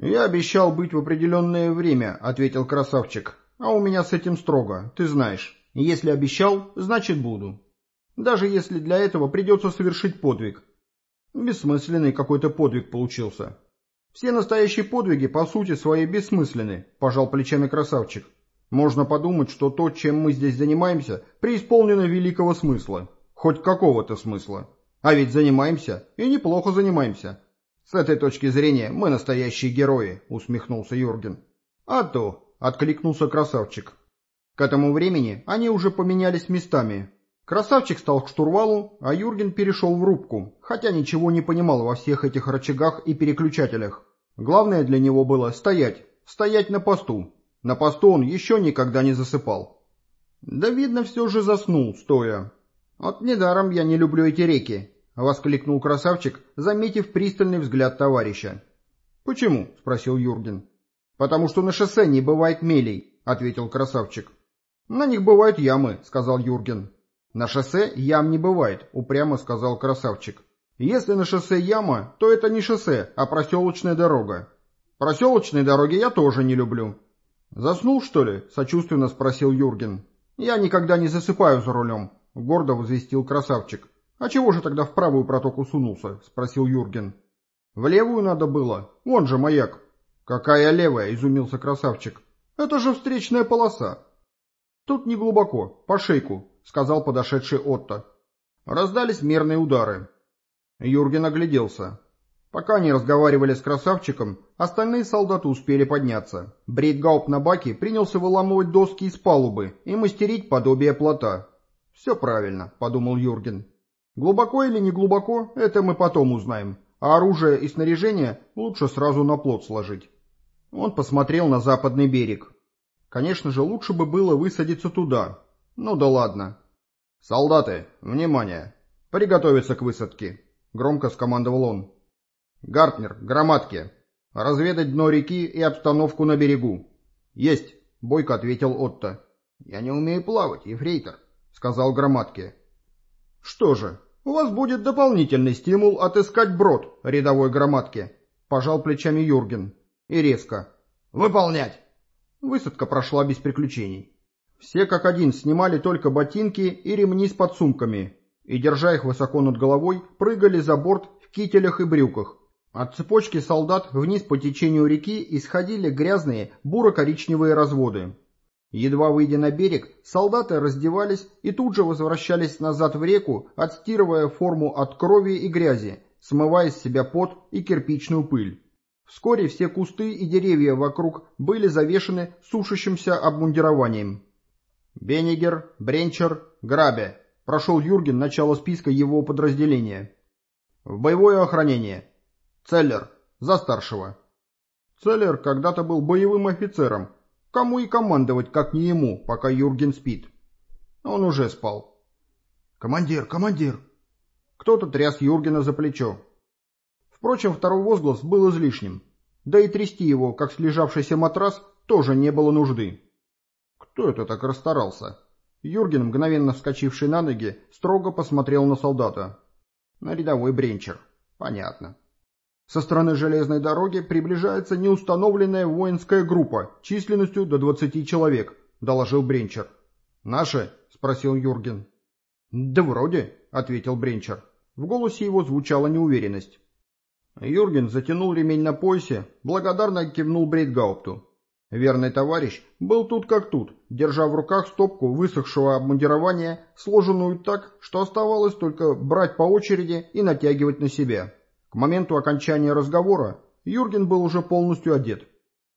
«Я обещал быть в определенное время», — ответил красавчик. «А у меня с этим строго, ты знаешь. Если обещал, значит буду. Даже если для этого придется совершить подвиг. Бессмысленный какой-то подвиг получился». «Все настоящие подвиги по сути своей бессмысленны», — пожал плечами красавчик. «Можно подумать, что то, чем мы здесь занимаемся, преисполнено великого смысла. Хоть какого-то смысла. А ведь занимаемся, и неплохо занимаемся. «С этой точки зрения мы настоящие герои», — усмехнулся Юрген. «А то», — откликнулся красавчик. К этому времени они уже поменялись местами. Красавчик стал к штурвалу, а Юрген перешел в рубку, хотя ничего не понимал во всех этих рычагах и переключателях. Главное для него было стоять, стоять на посту. На посту он еще никогда не засыпал. Да, видно, все же заснул, стоя. Вот недаром я не люблю эти реки, — воскликнул красавчик, заметив пристальный взгляд товарища. «Почему?» — спросил Юрген. «Потому что на шоссе не бывает мелей», — ответил красавчик. «На них бывают ямы», — сказал Юрген. «На шоссе ям не бывает», — упрямо сказал красавчик. «Если на шоссе яма, то это не шоссе, а проселочная дорога. Проселочные дороги я тоже не люблю». «Заснул, что ли?» — сочувственно спросил Юрген. «Я никогда не засыпаю за рулем», — гордо возвестил красавчик. «А чего же тогда в правую протоку сунулся?» — спросил Юрген. «В левую надо было. Вон же маяк». «Какая левая?» — изумился красавчик. «Это же встречная полоса». «Тут не глубоко, по шейку», — сказал подошедший Отто. Раздались мерные удары. Юрген огляделся. Пока они разговаривали с красавчиком, остальные солдаты успели подняться. Брейтгауп на баке принялся выламывать доски из палубы и мастерить подобие плота. «Все правильно», — подумал Юрген. Глубоко или не глубоко, это мы потом узнаем, а оружие и снаряжение лучше сразу на плот сложить. Он посмотрел на западный берег. Конечно же, лучше бы было высадиться туда. Ну да ладно. «Солдаты, внимание! Приготовиться к высадке!» — громко скомандовал он. «Гартнер, громадки! Разведать дно реки и обстановку на берегу!» «Есть!» — бойко ответил Отто. «Я не умею плавать, ефрейтор», — сказал громадки. «Что же, у вас будет дополнительный стимул отыскать брод рядовой громадки», — пожал плечами Юрген. И резко. «Выполнять!» Высадка прошла без приключений. Все как один снимали только ботинки и ремни с подсумками, и, держа их высоко над головой, прыгали за борт в кителях и брюках. От цепочки солдат вниз по течению реки исходили грязные буро-коричневые разводы. Едва выйдя на берег, солдаты раздевались и тут же возвращались назад в реку, отстирывая форму от крови и грязи, смывая с себя пот и кирпичную пыль. Вскоре все кусты и деревья вокруг были завешены сушащимся обмундированием. «Беннигер, Бренчер, Грабе», — прошел Юрген начало списка его подразделения. «В боевое охранение. Целлер, за старшего». Целлер когда-то был боевым офицером, Кому и командовать, как не ему, пока Юрген спит. Он уже спал. «Командир, командир!» Кто-то тряс Юргена за плечо. Впрочем, второй возглас был излишним. Да и трясти его, как слежавшийся матрас, тоже не было нужды. Кто это так расстарался? Юрген, мгновенно вскочивший на ноги, строго посмотрел на солдата. На рядовой бренчер. Понятно. Со стороны железной дороги приближается неустановленная воинская группа численностью до 20 человек, доложил Бренчер. «Наши?» — спросил Юрген. «Да вроде», — ответил Бренчер. В голосе его звучала неуверенность. Юрген затянул ремень на поясе, благодарно кивнул Брейтгаупту. Верный товарищ был тут как тут, держа в руках стопку высохшего обмундирования, сложенную так, что оставалось только брать по очереди и натягивать на себя. К моменту окончания разговора Юрген был уже полностью одет.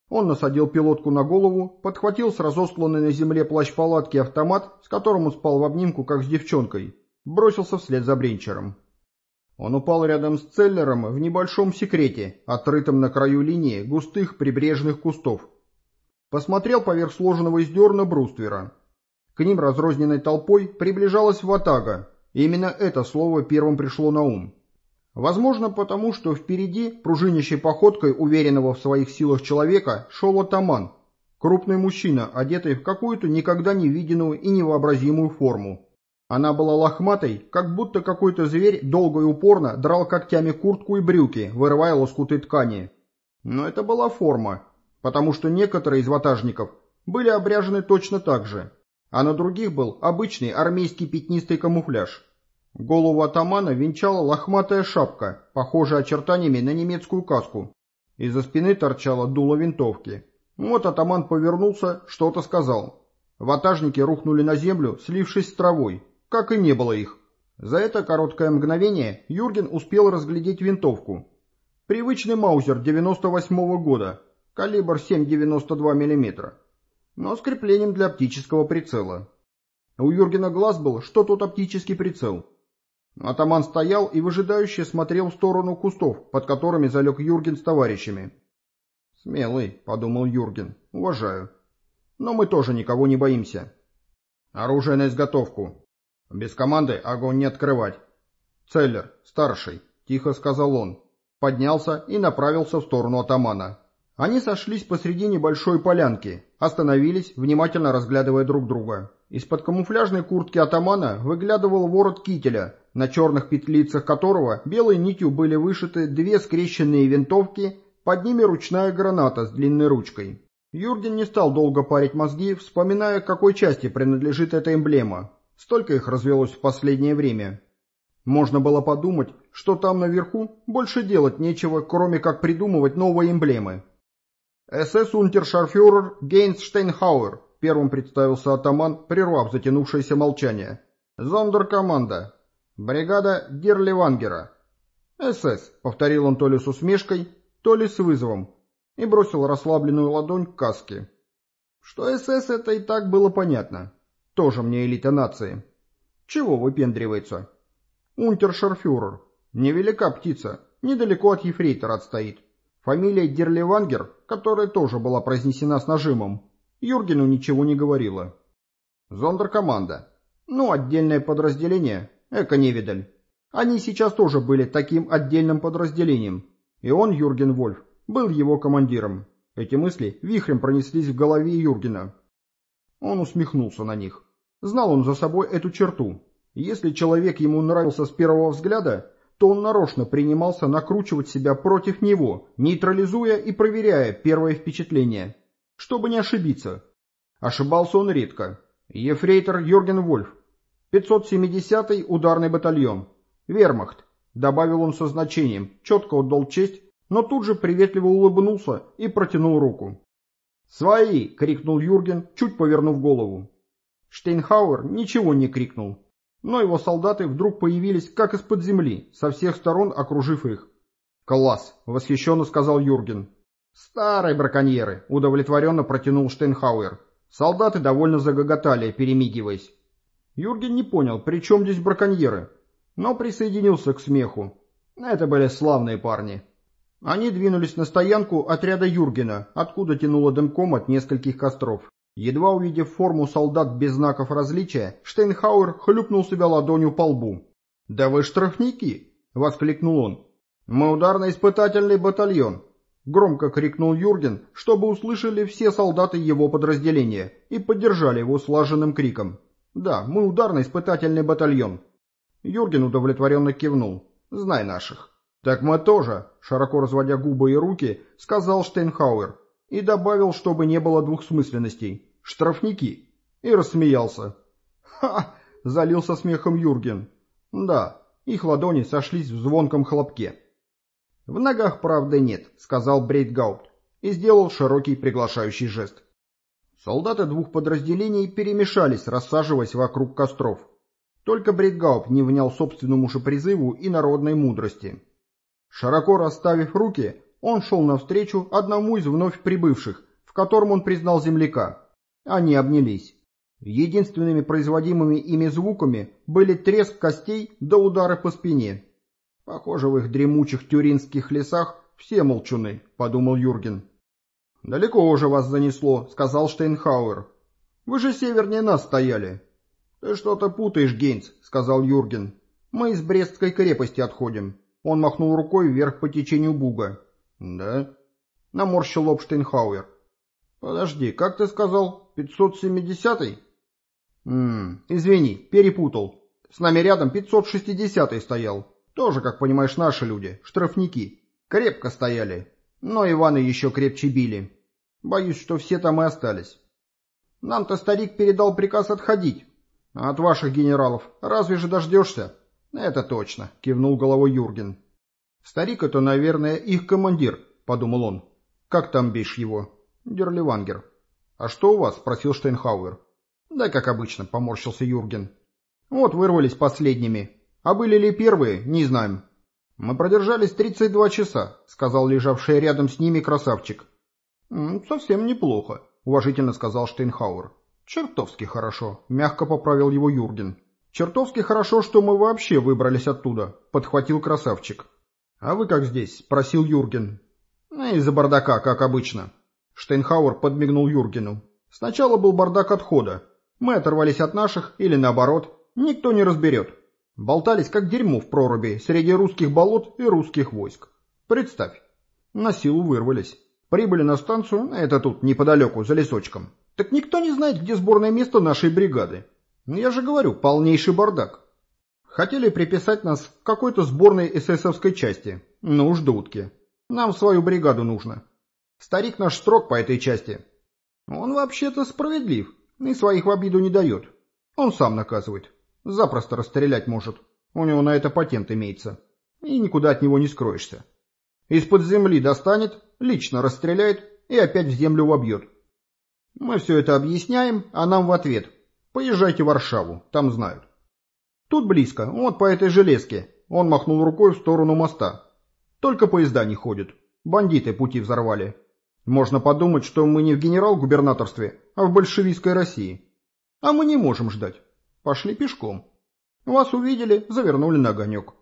Он насадил пилотку на голову, подхватил с разосланной на земле плащ-палатки автомат, с которым он спал в обнимку, как с девчонкой, бросился вслед за Бренчером. Он упал рядом с Целлером в небольшом секрете, отрытом на краю линии густых прибрежных кустов. Посмотрел поверх сложенного из дерна бруствера. К ним разрозненной толпой приближалась ватага, именно это слово первым пришло на ум. Возможно, потому что впереди, пружинящей походкой уверенного в своих силах человека, шел атаман, крупный мужчина, одетый в какую-то никогда не виденную и невообразимую форму. Она была лохматой, как будто какой-то зверь долго и упорно драл когтями куртку и брюки, вырывая лоскуты ткани. Но это была форма, потому что некоторые из ватажников были обряжены точно так же, а на других был обычный армейский пятнистый камуфляж. Голову атамана венчала лохматая шапка, похожая очертаниями на немецкую каску. Из-за спины торчало дуло винтовки. Вот атаман повернулся, что-то сказал. Ватажники рухнули на землю, слившись с травой, как и не было их. За это короткое мгновение Юрген успел разглядеть винтовку. Привычный маузер 98-го года, калибр 7,92 мм, но с креплением для оптического прицела. У Юргена глаз был, что тот оптический прицел. Атаман стоял и выжидающе смотрел в сторону кустов, под которыми залег Юрген с товарищами. «Смелый», — подумал Юрген, — «уважаю. Но мы тоже никого не боимся». «Оружие на изготовку. Без команды огонь не открывать». «Целлер, старший», — тихо сказал он. Поднялся и направился в сторону атамана. Они сошлись посреди небольшой полянки, остановились, внимательно разглядывая друг друга. Из-под камуфляжной куртки атамана выглядывал ворот кителя, на черных петлицах которого белой нитью были вышиты две скрещенные винтовки под ними ручная граната с длинной ручкой. Юрген не стал долго парить мозги, вспоминая, какой части принадлежит эта эмблема. Столько их развелось в последнее время. Можно было подумать, что там наверху больше делать нечего, кроме как придумывать новые эмблемы. «СС-унтершарфюрер Гейнс Штейнхауэр», первым представился атаман, прервав затянувшееся молчание. «Зондеркоманда. Бригада Герливангера». «СС», — повторил он то ли с усмешкой, то ли с вызовом, и бросил расслабленную ладонь к каске. Что СС это и так было понятно. Тоже мне элита нации. Чего выпендривается? Унтершарфюрер. Невелика птица, недалеко от ефрейтора отстоит. Фамилия Дерливангер, которая тоже была произнесена с нажимом, Юргену ничего не говорила. Зондеркоманда. Ну, отдельное подразделение, эко-невидаль. Они сейчас тоже были таким отдельным подразделением, и он, Юрген Вольф, был его командиром. Эти мысли вихрем пронеслись в голове Юргена. Он усмехнулся на них. Знал он за собой эту черту. Если человек ему нравился с первого взгляда, то он нарочно принимался накручивать себя против него, нейтрализуя и проверяя первое впечатление, чтобы не ошибиться. Ошибался он редко. Ефрейтор Юрген Вольф, 570-й ударный батальон, Вермахт, Добавил он со значением, четко отдал честь, но тут же приветливо улыбнулся и протянул руку. «Свои!» — крикнул Юрген, чуть повернув голову. Штейнхауэр ничего не крикнул, но его солдаты вдруг появились как из-под земли, со всех сторон окружив их. «Класс!» — восхищенно сказал Юрген. «Старые браконьеры!» — удовлетворенно протянул Штейнхауэр. Солдаты довольно загоготали, перемигиваясь. Юрген не понял, при чем здесь браконьеры, но присоединился к смеху. Это были славные парни. Они двинулись на стоянку отряда Юргена, откуда тянуло дымком от нескольких костров. Едва увидев форму солдат без знаков различия, Штейнхауэр хлюпнул себя ладонью по лбу. «Да вы штрафники!» — воскликнул он. «Мы ударно-испытательный батальон!» — громко крикнул Юрген, чтобы услышали все солдаты его подразделения и поддержали его слаженным криком. «Да, мы ударно-испытательный батальон!» Юрген удовлетворенно кивнул. «Знай наших». «Так мы тоже», — широко разводя губы и руки, сказал Штейнхауэр. И добавил, чтобы не было двухсмысленностей. «Штрафники». И рассмеялся. «Ха!» — залился смехом Юрген. «Да, их ладони сошлись в звонком хлопке». «В ногах правды нет», — сказал Брейтгаупт и сделал широкий приглашающий жест. Солдаты двух подразделений перемешались, рассаживаясь вокруг костров. Только Брейтгауп не внял собственному же призыву и народной мудрости. Широко расставив руки, он шел навстречу одному из вновь прибывших, в котором он признал земляка. Они обнялись. Единственными производимыми ими звуками были треск костей да удары по спине. Похоже, в их дремучих тюринских лесах все молчуны, подумал Юрген. «Далеко уже вас занесло», — сказал Штейнхауэр. «Вы же севернее нас стояли». «Ты что-то путаешь, Гейнс», — сказал Юрген. «Мы из Брестской крепости отходим». Он махнул рукой вверх по течению Буга. «Да?» — наморщил лоб Штейнхауэр. «Подожди, как ты сказал? 570-й?» «Ммм, извини, перепутал. С нами рядом 560-й стоял. Тоже, как понимаешь, наши люди, штрафники. Крепко стояли. Но Иваны еще крепче били. Боюсь, что все там и остались. Нам-то старик передал приказ отходить. А от ваших генералов разве же дождешься? Это точно, кивнул головой Юрген. Старик это, наверное, их командир, подумал он. Как там бишь его? Дерливангер. А что у вас? спросил Штейнхауэр. Да как обычно, поморщился Юрген. Вот вырвались последними. А были ли первые, не знаем. Мы продержались 32 часа, сказал лежавший рядом с ними красавчик. «Совсем неплохо», — уважительно сказал Штейнхауэр. «Чертовски хорошо», — мягко поправил его Юрген. «Чертовски хорошо, что мы вообще выбрались оттуда», — подхватил красавчик. «А вы как здесь?» — спросил Юрген. «Из-за бардака, как обычно». Штейнхауэр подмигнул Юргену. «Сначала был бардак отхода. Мы оторвались от наших, или наоборот. Никто не разберет. Болтались, как дерьмо в проруби, среди русских болот и русских войск. Представь. На силу вырвались. Прибыли на станцию, это тут, неподалеку, за лесочком. Так никто не знает, где сборное место нашей бригады. Я же говорю, полнейший бардак. Хотели приписать нас к какой-то сборной эсэсовской части. Ну уж дудки. Нам свою бригаду нужно. Старик наш строг по этой части. Он вообще-то справедлив и своих в обиду не дает. Он сам наказывает. Запросто расстрелять может. У него на это патент имеется. И никуда от него не скроешься. Из-под земли достанет, лично расстреляет и опять в землю вобьет. Мы все это объясняем, а нам в ответ. Поезжайте в Варшаву, там знают. Тут близко, вот по этой железке. Он махнул рукой в сторону моста. Только поезда не ходят. Бандиты пути взорвали. Можно подумать, что мы не в генерал-губернаторстве, а в большевистской России. А мы не можем ждать. Пошли пешком. Вас увидели, завернули на огонек.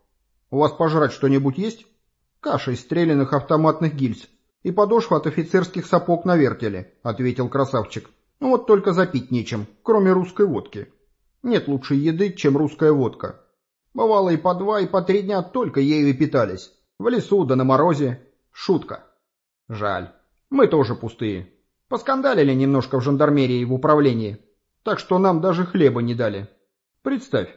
У вас пожрать что-нибудь есть? Каша из стрелянных автоматных гильз и подошва от офицерских сапог на вертеле, ответил красавчик. Ну вот только запить нечем, кроме русской водки. Нет лучшей еды, чем русская водка. Бывало и по два, и по три дня только ею и питались. В лесу да на морозе. Шутка. Жаль. Мы тоже пустые. Поскандалили немножко в жандармерии и в управлении. Так что нам даже хлеба не дали. Представь.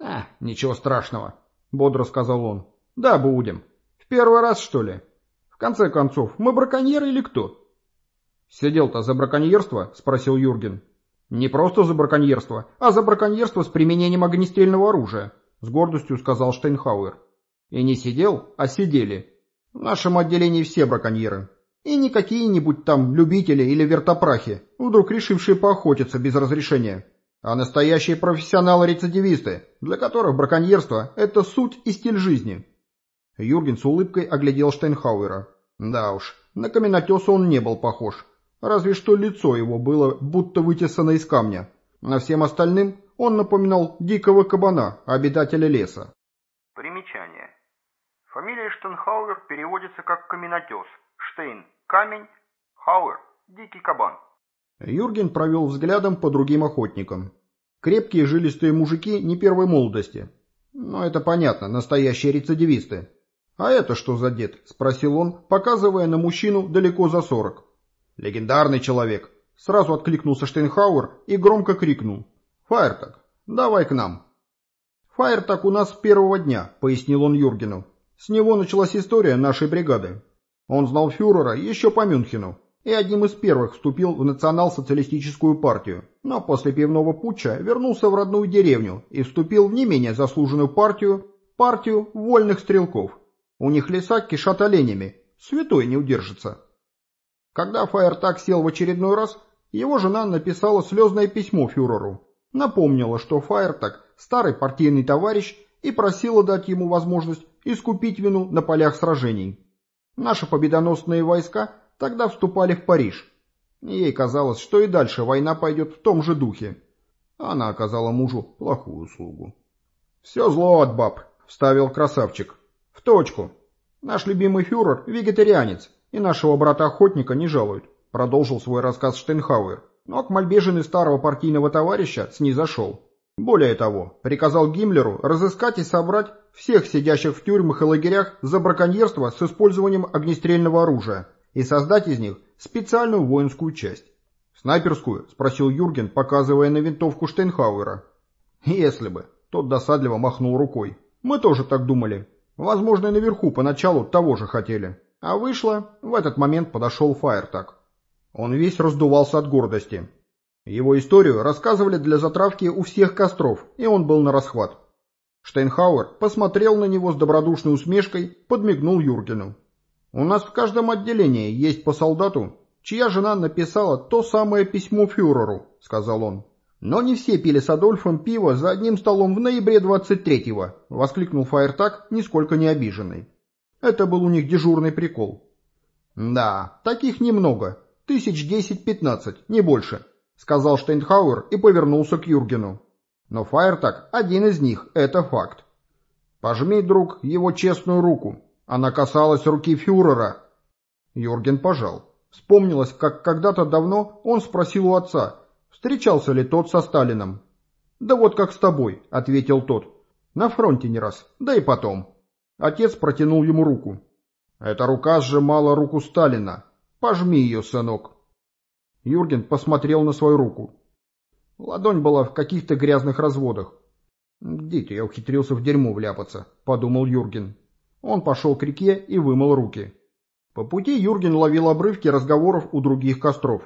А, ничего страшного, бодро сказал он. Да, будем. В первый раз, что ли? В конце концов, мы браконьеры или кто? Сидел-то за браконьерство? Спросил Юрген. Не просто за браконьерство, а за браконьерство с применением огнестрельного оружия, с гордостью сказал Штейнхауэр. И не сидел, а сидели. В нашем отделении все браконьеры. И не какие-нибудь там любители или вертопрахи, вдруг решившие поохотиться без разрешения, а настоящие профессионалы-рецидивисты, для которых браконьерство – это суть и стиль жизни. Юрген с улыбкой оглядел Штейнхауэра. Да уж, на каменотеса он не был похож. Разве что лицо его было будто вытесано из камня. На всем остальным он напоминал дикого кабана, обитателя леса. Примечание. Фамилия Штейнхауэр переводится как «каменотес». Штейн камень, Хауэр – дикий кабан. Юрген провел взглядом по другим охотникам. Крепкие жилистые мужики не первой молодости. Но это понятно, настоящие рецидивисты. «А это что за дед?» – спросил он, показывая на мужчину далеко за сорок. «Легендарный человек!» – сразу откликнулся Штейнхауэр и громко крикнул. «Фаертак, давай к нам!» «Фаертак у нас с первого дня», – пояснил он Юргену. «С него началась история нашей бригады. Он знал фюрера еще по Мюнхену и одним из первых вступил в национал-социалистическую партию, но после пивного путча вернулся в родную деревню и вступил в не менее заслуженную партию, партию вольных стрелков. У них леса кишат оленями, святой не удержится. Когда Фаертак сел в очередной раз, его жена написала слезное письмо фюреру. Напомнила, что Фаертак – старый партийный товарищ и просила дать ему возможность искупить вину на полях сражений. Наши победоносные войска тогда вступали в Париж. Ей казалось, что и дальше война пойдет в том же духе. Она оказала мужу плохую услугу. «Все зло от баб», — вставил красавчик. «В точку. Наш любимый фюрер — вегетарианец, и нашего брата-охотника не жалует», — продолжил свой рассказ Штейнхауэр. Но к мольбе жены старого партийного товарища снизошел. Более того, приказал Гиммлеру разыскать и собрать всех сидящих в тюрьмах и лагерях за браконьерство с использованием огнестрельного оружия и создать из них специальную воинскую часть. «Снайперскую?» – спросил Юрген, показывая на винтовку Штейнхауэра. «Если бы». Тот досадливо махнул рукой. «Мы тоже так думали. Возможно, и наверху поначалу того же хотели. А вышло, в этот момент подошел Фаертак. Он весь раздувался от гордости. Его историю рассказывали для затравки у всех костров, и он был на расхват. Штейнхауэр посмотрел на него с добродушной усмешкой, подмигнул Юргену. «У нас в каждом отделении есть по солдату, чья жена написала то самое письмо фюреру», — сказал он. «Но не все пили с Адольфом пиво за одним столом в ноябре 23-го», — воскликнул Фаертак, нисколько не обиженный. Это был у них дежурный прикол. «Да, таких немного, тысяч десять-пятнадцать, не больше», — сказал Штейнхауэр и повернулся к Юргену. «Но Фаертак один из них, это факт. Пожми, друг, его честную руку. Она касалась руки фюрера». Юрген пожал. Вспомнилось, как когда-то давно он спросил у отца, встречался ли тот со Сталином. «Да вот как с тобой», — ответил тот. «На фронте не раз, да и потом». Отец протянул ему руку. «Эта рука сжимала руку Сталина. Пожми ее, сынок». Юрген посмотрел на свою руку. Ладонь была в каких-то грязных разводах. «Где-то я ухитрился в дерьмо вляпаться», — подумал Юрген. Он пошел к реке и вымыл руки. По пути Юрген ловил обрывки разговоров у других костров.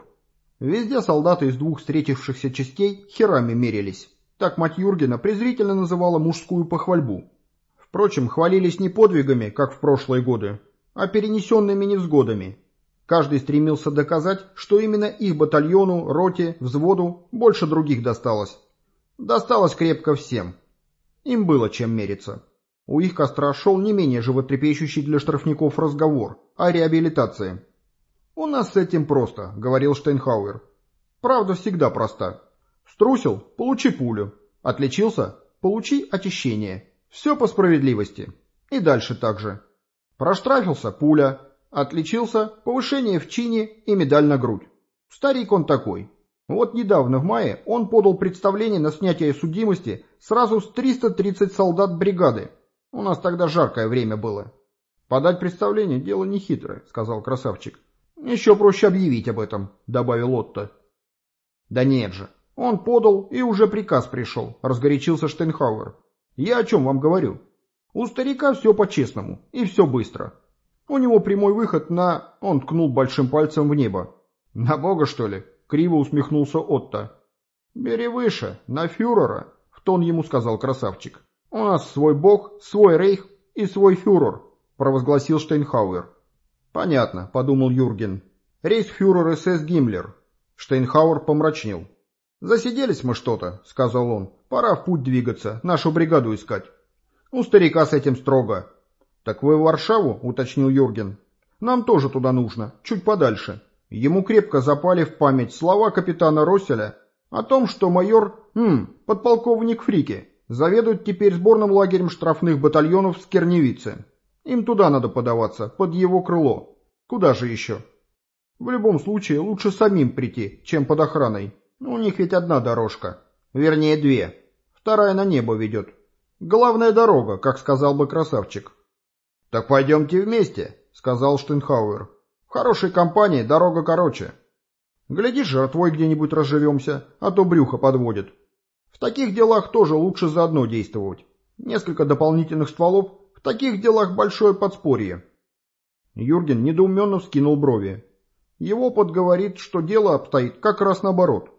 Везде солдаты из двух встретившихся частей херами мерились. Так мать Юргена презрительно называла мужскую похвальбу. Впрочем, хвалились не подвигами, как в прошлые годы, а перенесенными невзгодами, Каждый стремился доказать, что именно их батальону, роте, взводу больше других досталось. Досталось крепко всем. Им было чем мериться. У их костра шел не менее животрепещущий для штрафников разговор о реабилитации. «У нас с этим просто», — говорил Штейнхауэр. «Правда всегда проста. Струсил — получи пулю. Отличился — получи очищение. Все по справедливости. И дальше так же. Проштрафился — пуля. Отличился повышение в чине и медаль на грудь. Старик он такой. Вот недавно в мае он подал представление на снятие судимости сразу с 330 солдат бригады. У нас тогда жаркое время было. Подать представление – дело нехитрое, сказал красавчик. Еще проще объявить об этом, добавил Отто. Да нет же, он подал и уже приказ пришел, разгорячился Штейнхауэр. Я о чем вам говорю? У старика все по-честному и все быстро. У него прямой выход на... Он ткнул большим пальцем в небо. «На бога, что ли?» — криво усмехнулся Отто. «Бери выше, на фюрера», — в тон ему сказал красавчик. «У нас свой бог, свой рейх и свой фюрер», — провозгласил Штейнхауэр. «Понятно», — подумал Юрген. «Рейхсфюрер СС Гиммлер». Штейнхауэр помрачнел. «Засиделись мы что-то», — сказал он. «Пора в путь двигаться, нашу бригаду искать». «У старика с этим строго. «Так вы в Варшаву?» — уточнил Юрген. «Нам тоже туда нужно, чуть подальше». Ему крепко запали в память слова капитана Росселя о том, что майор, хм, подполковник Фрики, заведует теперь сборным лагерем штрафных батальонов в Скерневице. Им туда надо подаваться, под его крыло. Куда же еще? В любом случае, лучше самим прийти, чем под охраной. У них ведь одна дорожка. Вернее, две. Вторая на небо ведет. Главная дорога, как сказал бы красавчик. «Так пойдемте вместе», — сказал Штейнхауэр. «В хорошей компании дорога короче. Глядишь, жертвой где-нибудь разживемся, а то брюхо подводит. В таких делах тоже лучше заодно действовать. Несколько дополнительных стволов, в таких делах большое подспорье». Юрген недоуменно вскинул брови. Его опыт говорит, что дело обстоит как раз наоборот.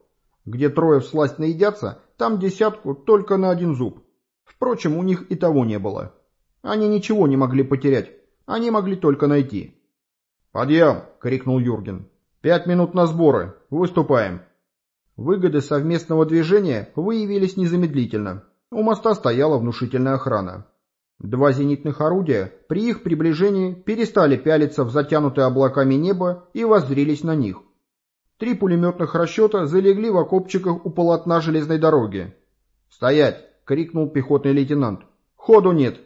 Где трое всласть наедятся, там десятку только на один зуб. Впрочем, у них и того не было. Они ничего не могли потерять, они могли только найти. «Подъем!» — крикнул Юрген. «Пять минут на сборы. Выступаем!» Выгоды совместного движения выявились незамедлительно. У моста стояла внушительная охрана. Два зенитных орудия при их приближении перестали пялиться в затянутое облаками небо и воззрились на них. Три пулеметных расчета залегли в окопчиках у полотна железной дороги. «Стоять!» — крикнул пехотный лейтенант. «Ходу нет!»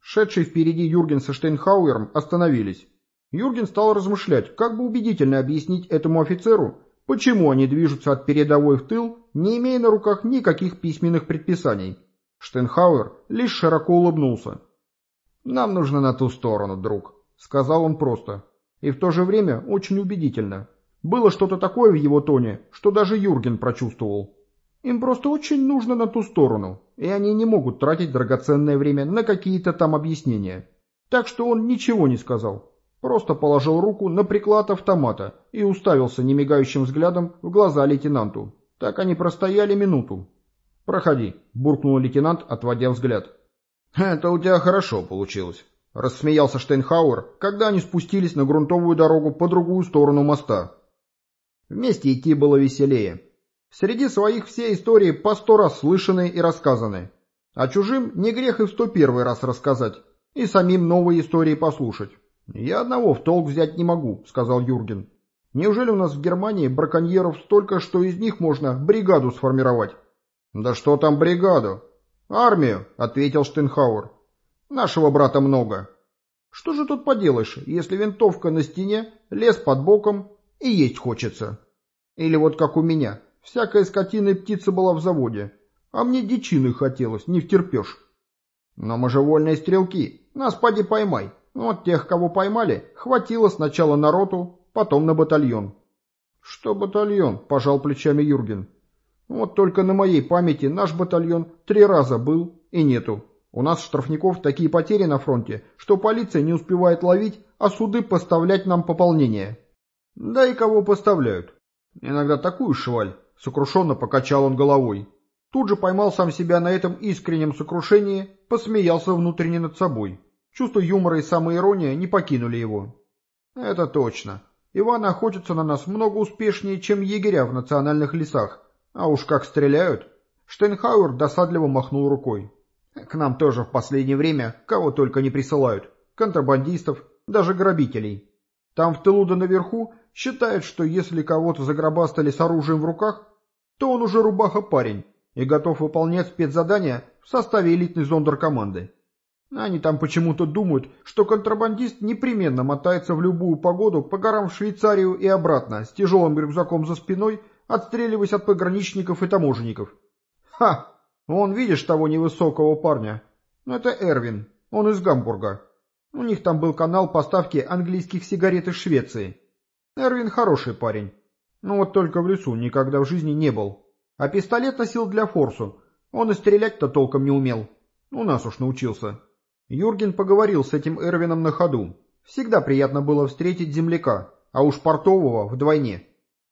Шедшие впереди Юрген со Штейнхауэром остановились. Юрген стал размышлять, как бы убедительно объяснить этому офицеру, почему они движутся от передовой в тыл, не имея на руках никаких письменных предписаний. Штейнхауэр лишь широко улыбнулся. «Нам нужно на ту сторону, друг», — сказал он просто. И в то же время очень убедительно. Было что-то такое в его тоне, что даже Юрген прочувствовал. Им просто очень нужно на ту сторону, и они не могут тратить драгоценное время на какие-то там объяснения. Так что он ничего не сказал. Просто положил руку на приклад автомата и уставился немигающим взглядом в глаза лейтенанту. Так они простояли минуту. «Проходи», — буркнул лейтенант, отводя взгляд. «Это у тебя хорошо получилось», — рассмеялся Штейнхауэр, когда они спустились на грунтовую дорогу по другую сторону моста. Вместе идти было веселее. Среди своих все истории по сто раз слышаны и рассказаны. А чужим не грех и в сто первый раз рассказать, и самим новые истории послушать. «Я одного в толк взять не могу», — сказал Юрген. «Неужели у нас в Германии браконьеров столько, что из них можно бригаду сформировать?» «Да что там бригаду?» «Армию», — ответил Штенхауэр. «Нашего брата много». «Что же тут поделаешь, если винтовка на стене, лес под боком и есть хочется?» «Или вот как у меня, всякая скотина и птица была в заводе, а мне дичины хотелось, не втерпешь». «Но мы же вольные стрелки, нас поди поймай. Вот тех, кого поймали, хватило сначала на роту, потом на батальон». «Что батальон?» – пожал плечами Юрген. Вот только на моей памяти наш батальон три раза был и нету. У нас штрафников такие потери на фронте, что полиция не успевает ловить, а суды поставлять нам пополнение. Да и кого поставляют. Иногда такую шваль. Сокрушенно покачал он головой. Тут же поймал сам себя на этом искреннем сокрушении, посмеялся внутренне над собой. Чувство юмора и самоирония не покинули его. Это точно. Иван охотится на нас много успешнее, чем егеря в национальных лесах, а уж как стреляют. Штейнхауэр досадливо махнул рукой. К нам тоже в последнее время кого только не присылают. Контрабандистов, даже грабителей. Там в тылу да наверху считают, что если кого-то загробастали с оружием в руках, то он уже рубаха-парень и готов выполнять спецзадания в составе элитной зондеркоманды. Они там почему-то думают, что контрабандист непременно мотается в любую погоду по горам в Швейцарию и обратно с тяжелым рюкзаком за спиной отстреливаясь от пограничников и таможенников. Ха! Он видишь того невысокого парня? Это Эрвин, он из Гамбурга. У них там был канал поставки английских сигарет из Швеции. Эрвин хороший парень. Ну вот только в лесу никогда в жизни не был. А пистолет носил для форсу. Он и стрелять-то толком не умел. У нас уж научился. Юрген поговорил с этим Эрвином на ходу. Всегда приятно было встретить земляка, а уж портового вдвойне.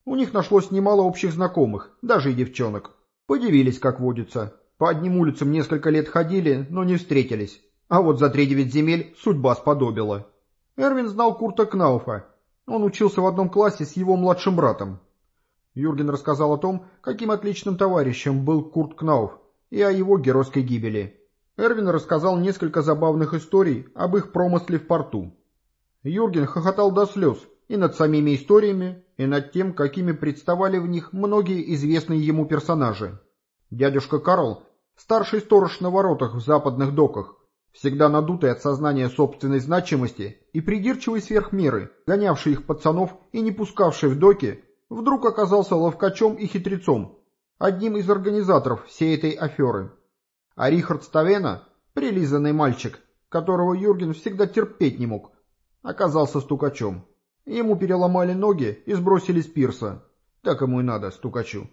У них нашлось немало общих знакомых, даже и девчонок. Подивились, как водится. По одним улицам несколько лет ходили, но не встретились. А вот за три-девять земель судьба сподобила. Эрвин знал Курта Кнауфа. Он учился в одном классе с его младшим братом. Юрген рассказал о том, каким отличным товарищем был Курт Кнауф и о его геройской гибели. Эрвин рассказал несколько забавных историй об их промысле в порту. Юрген хохотал до слез и над самими историями, и над тем, какими представали в них многие известные ему персонажи. Дядюшка Карл, старший сторож на воротах в западных доках, всегда надутый от сознания собственной значимости и придирчивый сверх меры, гонявший их пацанов и не пускавший в доки, вдруг оказался ловкачом и хитрецом, одним из организаторов всей этой аферы. А Рихард Ставена, прилизанный мальчик, которого Юрген всегда терпеть не мог, оказался стукачом. Ему переломали ноги и сбросили с пирса. Так ему и надо, стукачу.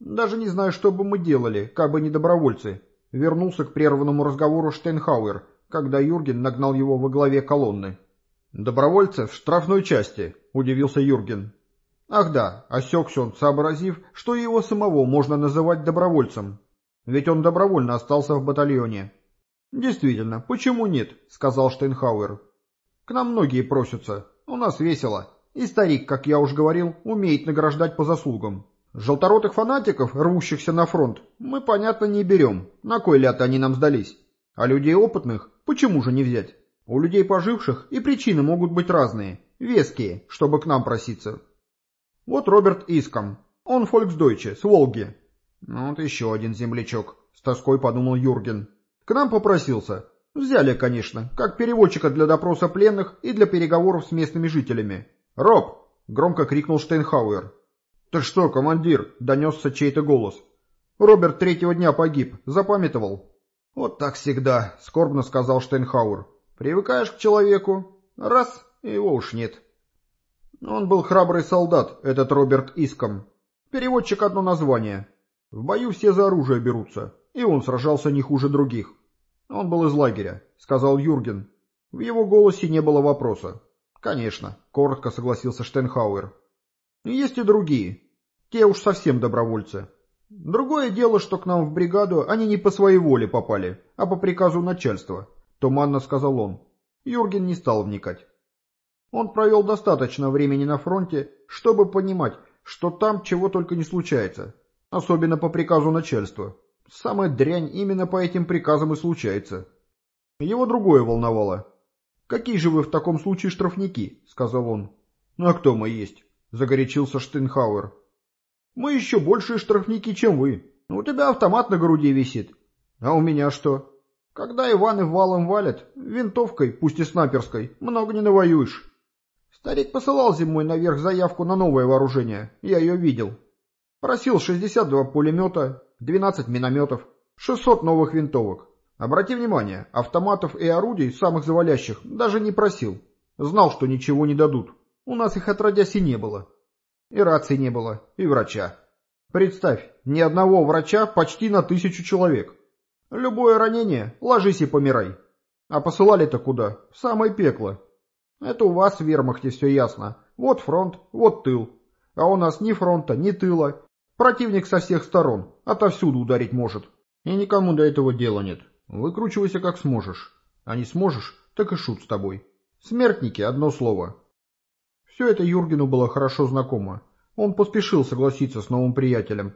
Даже не знаю, что бы мы делали, как бы не добровольцы. Вернулся к прерванному разговору Штейнхауэр, когда Юрген нагнал его во главе колонны. «Добровольцы в штрафной части», — удивился Юрген. «Ах да», — осекся он, сообразив, что его самого можно называть добровольцем. Ведь он добровольно остался в батальоне. «Действительно, почему нет?» — сказал Штейнхауэр. «К нам многие просятся. У нас весело. И старик, как я уже говорил, умеет награждать по заслугам. Желторотых фанатиков, рвущихся на фронт, мы, понятно, не берем. На кой ляд они нам сдались? А людей опытных почему же не взять? У людей поживших и причины могут быть разные, веские, чтобы к нам проситься. Вот Роберт Иском. Он фольксдойче, с Волги. Ну, вот еще один землячок, с тоской подумал Юрген. К нам попросился. Взяли, конечно, как переводчика для допроса пленных и для переговоров с местными жителями. «Роб!» — громко крикнул Штейнхауэр. «Так что, командир?» — донесся чей-то голос. «Роберт третьего дня погиб. Запамятовал?» «Вот так всегда», — скорбно сказал Штейнхауэр. «Привыкаешь к человеку. Раз — его уж нет». Он был храбрый солдат, этот Роберт Иском. Переводчик одно название. В бою все за оружие берутся, и он сражался не хуже других. «Он был из лагеря», — сказал Юрген. В его голосе не было вопроса. конечно, коротко согласился Штенхауэр. Есть и другие. Те уж совсем добровольцы. Другое дело, что к нам в бригаду они не по своей воле попали, а по приказу начальства, туманно сказал он. Юрген не стал вникать. Он провел достаточно времени на фронте, чтобы понимать, что там чего только не случается, особенно по приказу начальства. Самая дрянь именно по этим приказам и случается. Его другое волновало. «Какие же вы в таком случае штрафники?» — сказал он. «Ну а кто мы есть?» — загорячился Штейнхауэр. «Мы еще большие штрафники, чем вы. У тебя автомат на груди висит. А у меня что? Когда Иваны валом валят, винтовкой, пусть и снайперской, много не навоюешь. Старик посылал зимой наверх заявку на новое вооружение, я ее видел. Просил 62 пулемета, 12 минометов, 600 новых винтовок. Обрати внимание, автоматов и орудий, самых завалящих, даже не просил. Знал, что ничего не дадут. У нас их отродясь и не было. И рации не было, и врача. Представь, ни одного врача почти на тысячу человек. Любое ранение, ложись и помирай. А посылали-то куда? В самое пекло. Это у вас в вермахте все ясно. Вот фронт, вот тыл. А у нас ни фронта, ни тыла. Противник со всех сторон, отовсюду ударить может. И никому до этого дела нет. Выкручивайся как сможешь. А не сможешь, так и шут с тобой. Смертники, одно слово. Все это Юргену было хорошо знакомо. Он поспешил согласиться с новым приятелем.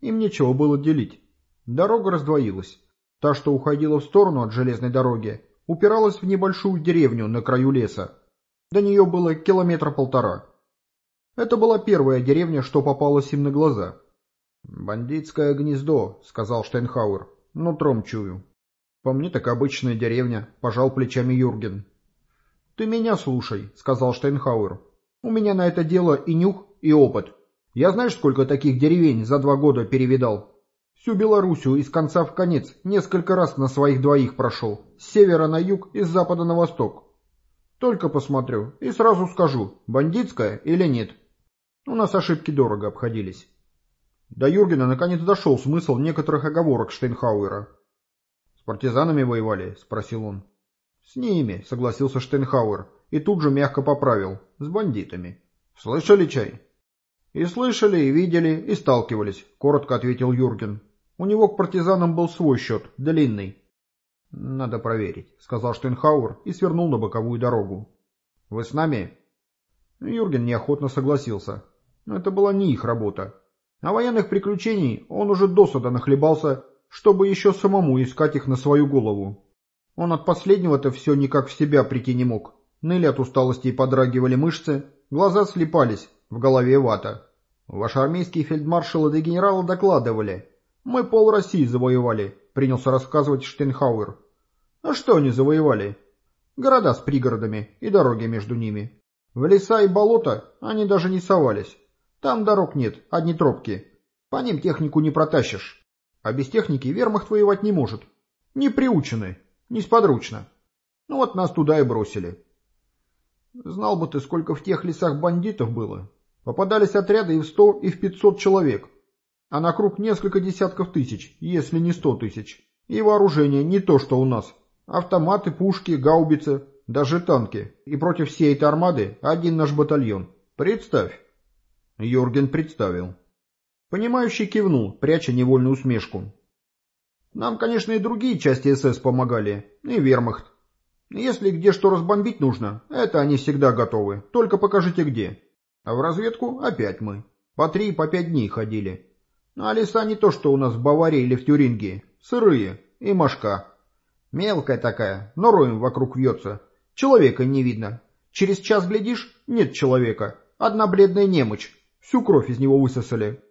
Им нечего было делить. Дорога раздвоилась. Та, что уходила в сторону от железной дороги, упиралась в небольшую деревню на краю леса. До нее было километра полтора. Это была первая деревня, что попалась им на глаза. «Бандитское гнездо», — сказал Штейнхауэр. «Нутром чую». «По мне так обычная деревня», — пожал плечами Юрген. «Ты меня слушай», — сказал Штейнхауэр. «У меня на это дело и нюх, и опыт. Я знаешь, сколько таких деревень за два года перевидал? Всю Белоруссию из конца в конец несколько раз на своих двоих прошел, с севера на юг и с запада на восток. Только посмотрю и сразу скажу, бандитская или нет. У нас ошибки дорого обходились. До Юргена наконец дошел смысл некоторых оговорок Штейнхауэра. «С партизанами воевали?» — спросил он. «С ними», — согласился Штейнхауэр, и тут же мягко поправил. «С бандитами». «Слышали чай?» «И слышали, и видели, и сталкивались», — коротко ответил Юрген. У него к партизанам был свой счет, длинный. «Надо проверить», — сказал Штейнхауэр и свернул на боковую дорогу. «Вы с нами?» Юрген неохотно согласился. Это была не их работа. А военных приключений он уже досада нахлебался, чтобы еще самому искать их на свою голову. Он от последнего-то все никак в себя прийти не мог. Ныли от усталости и подрагивали мышцы, глаза слепались, в голове вата. Ваши армейские фельдмаршалы да генералы докладывали. Мы пол России завоевали, принялся рассказывать Штейнхауэр. А что они завоевали? Города с пригородами и дороги между ними. В леса и болота они даже не совались. Там дорог нет, одни тропки. По ним технику не протащишь. А без техники вермахт воевать не может. Не приучены, несподручно. Ну вот нас туда и бросили. Знал бы ты, сколько в тех лесах бандитов было. Попадались отряды и в сто, и в пятьсот человек а на круг несколько десятков тысяч, если не сто тысяч. И вооружение не то, что у нас. Автоматы, пушки, гаубицы, даже танки. И против всей этой армады один наш батальон. Представь. Йорген представил. Понимающий кивнул, пряча невольную усмешку. Нам, конечно, и другие части СС помогали, и вермахт. Если где что разбомбить нужно, это они всегда готовы, только покажите где. А в разведку опять мы. По три, по пять дней ходили. А леса не то, что у нас в Баварии или в Тюрингии. Сырые и мошка. Мелкая такая, но роем вокруг вьется. Человека не видно. Через час глядишь, нет человека. Одна бледная немочь. Всю кровь из него высосали.